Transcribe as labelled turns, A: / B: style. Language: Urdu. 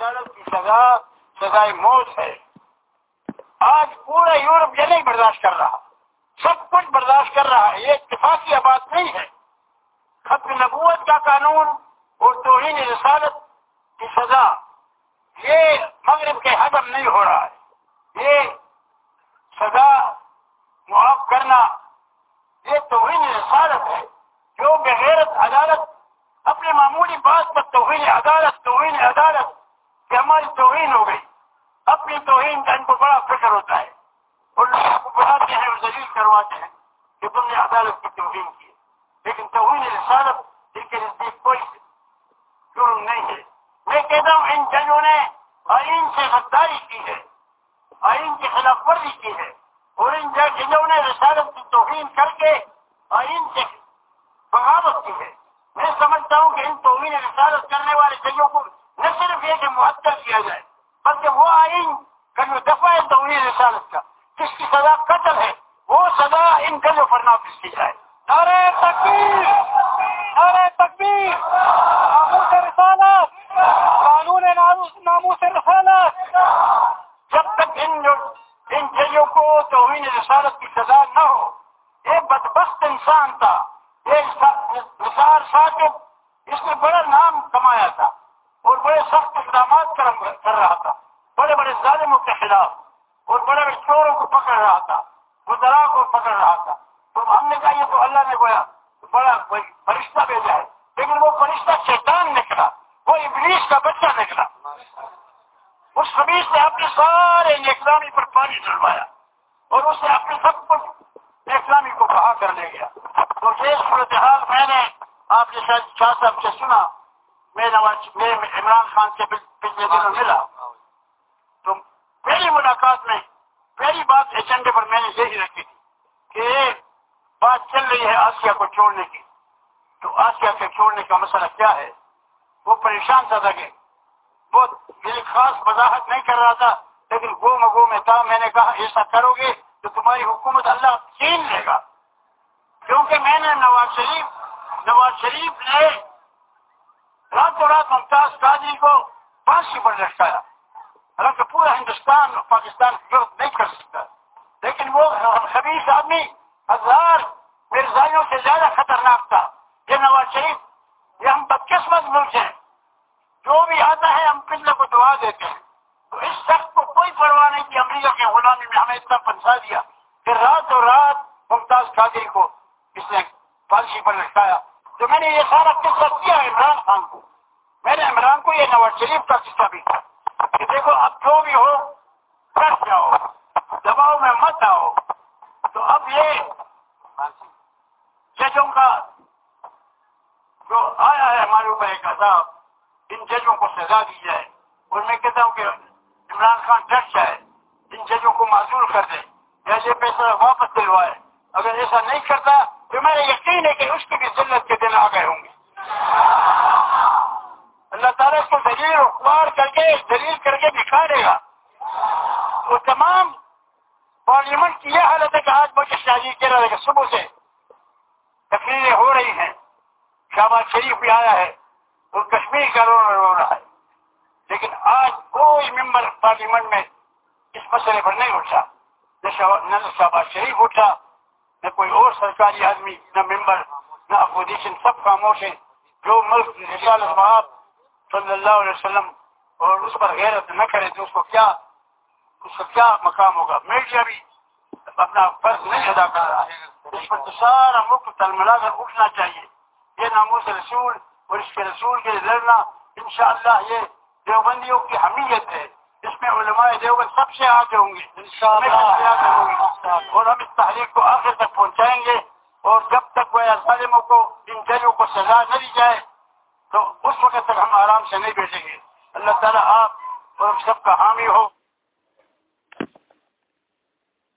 A: عدالت کی سزا، سزائے موت ہے۔ آج پورا یورپ یہ نہیں برداشت کر رہا۔ سب کچھ برداشت کر رہا ہے۔ یہ اتفاقی بات نہیں ہے۔ ختم نبوت کا قانون اور توہین رسالت کی سزا۔ یہ مغرب کے حدم نہیں ہو رہا ہے۔ یہ سزا معاف کرنا یہ توہین رسالت ہے۔ جو بغیرت عدالت، اپنے معمولی بات پر توہین عدالت توہین عدالت کہ ہماری توہین ہو گئی۔ اپنی توہین کا ان کو بڑا فکر ہوتا ہے۔ اور لوگوں کو بڑھاتے ہیں اور ذلیل کرواتے ہیں کہ تم نے عدالت کی توہین کی لیکن توہین رسالت ان کے نزدیک کوئی جرم نہیں ہے۔ میں کہتا ہوں، ان ججوں نے آئین سے غداری کی ہے۔ آئین کی خلاف ورزی کی ہے۔ اور ان ججوں نے رسالت کی توہین کر کے آئین سے بغاوت کی ہے۔ میں سمجھتا ہوں کہ ان توہین رسالت کرنے والے ججوں کو نہ صرف یہ کہ معطل کیا جائے۔ بلکہ وہ آئین کا جو دفعہ ہے توہین رسالت کا، جس کی سزا قتل ہے، وہ سزا ان گجوں پر نافذ کی جائے۔ نعرہ تکبیر نعرہ تکبیر۔ ناموس رسالت، قانون ناموس رسالت۔ جب تک ان ان ججوں کو توہین رسالت کی سزا نہ ہو ایک بدبخت انسان تھا۔ ایک نثار ثاقب اس نے بڑا نام کمایا تھا۔ اور بڑے سخت اقدامات کر رہا تھا۔ بڑے بڑے ظالموں کے خلاف اور بڑے بڑے چوروں کو پکڑ رہا تھا۔ وہ درا کو پکڑ رہا تھا۔ تو ہم نے کہا یہ تو اللہ نے گویا بڑا فرشتہ بھیجا ہے۔ لیکن وہ فرشتہ شیطان نکلا۔ وہ ابلیس کا بچہ نکلا۔ اس خبیز نے اپنے سارے اسلامی پر پانی ڈلوایا اور اس نے اپنے سب کچھ اسلامی کو بہا کر لے گیا۔ تو یہ صورتحال میں نے آپ نے شاید شاہ صاحب سے سنا۔ میں نواز میں عمران خان سے پچھلے دنوں ملا۔ تو پہلی ملاقات میں پہلی بات ایجنڈے پر میں نے یہی رکھی تھی کہ بات چل رہی ہے آسیا کو چھوڑنے کی۔ تو آسیا کے چھوڑنے کا مسئلہ کیا ہے؟ وہ پریشان تھا تھا وہ میری خاص وضاحت نہیں کر رہا تھا، لیکن گو مگو میں تھا۔ میں نے کہا، ایسا کرو گے تو تمہاری حکومت اللہ چھین لے گا۔ کیونکہ میں نے نواز شریف نواز شریف نے راتوں رات ممتاز قادری کو پھانسی پر لٹکایا حالانکہ پورا ہندوستان اور پاکستان ضرورت نہیں کر سکتا لیکن وہ خبیص آدمی ہزار مرزائیوں سے زیادہ خطرناک تھا یہ نواز شریف یہ ہم بدقسمت ملک ہیں جو بھی آتا ہے ہم پنڈ کو دعا دیتے ہیں تو اس شخص کو کوئی پرواہ نہیں کہ امریکہ کے غلامی میں ہمیں اتنا پنسا دیا کہ رات اور رات ممتاز قادری کو اس نے پالسی پر لٹکایا تو میں نے یہ سارا قصہ کیا عمران خان کو میں نے عمران کو یہ نواز شریف کا قصہ بھی کیا کہ دیکھو، اب جو بھی ہو، کر جاؤ، دباؤ میں مت آؤ۔ تو اب یہ ججوں کا جو آیا ہے ہمارے اوپر ایک عذاب، ان ججوں کو سزا دی جائے۔ اور میں کہتا ہوں کہ عمران خان ڈٹ جائے، ان ججوں کو معذور کر دے۔ ایسے پیسہ واپس دلوائے۔ اگر ایسا نہیں کرتا تو میرا یقین ہے کہ اس کی بھی ضلعت کے دن آ گئے ہوں گے اللہ تعالیٰ اس کو دلیل اخبار کر کے دلیل کر کے دکھا گا۔ وہ تمام پارلیمنٹ کی یہ حالت ہے کہ آج مجھے شاہجی کہہ رہا ہے کہ صبح سے تقریریں ہو رہی ہیں۔ شہباز شریف بھی آیا ہے۔ وہ کشمیر کا رو رو رہا ہے۔ لیکن آج کوئی ممبر پارلیمنٹ میں اس مسئلے پر نہیں اٹھا۔ نہ شہباز شریف اٹھا، نہ کوئی اور سرکاری آدمی، نہ ممبر، نہ اپوزیشن، سب خاموش ہیں۔ جو ملک صلی اللہ علیہ وسلم اور اس پر غیرت نہ کرے تو اس کو کیا اس کا کیا مقام ہوگا؟ میڈیا بھی اپنا فرض نہیں ادا کر رہا ہے۔ اس پر تو سارا ملک تل ملا کر اٹھنا چاہیے۔ یہ ناموس رسول اور اس کے رسول کے لڑنا انشاءاللہ یہ دیوبندیوں کی حمیت ہے۔ اس میں علماء دیوبند سب سے آگے ہوں گے۔ اور ہم اس تحریک کو آخر تک پہنچائیں گے۔ اور جب تک وہ ظالموں کو ان ججوں کو سزا نہ دی جائے تو اس وقت تک ہم آرام سے نہیں بیٹھیں گے۔ اللہ تعالیٰ آپ اور ہم سب کا حامی ہو۔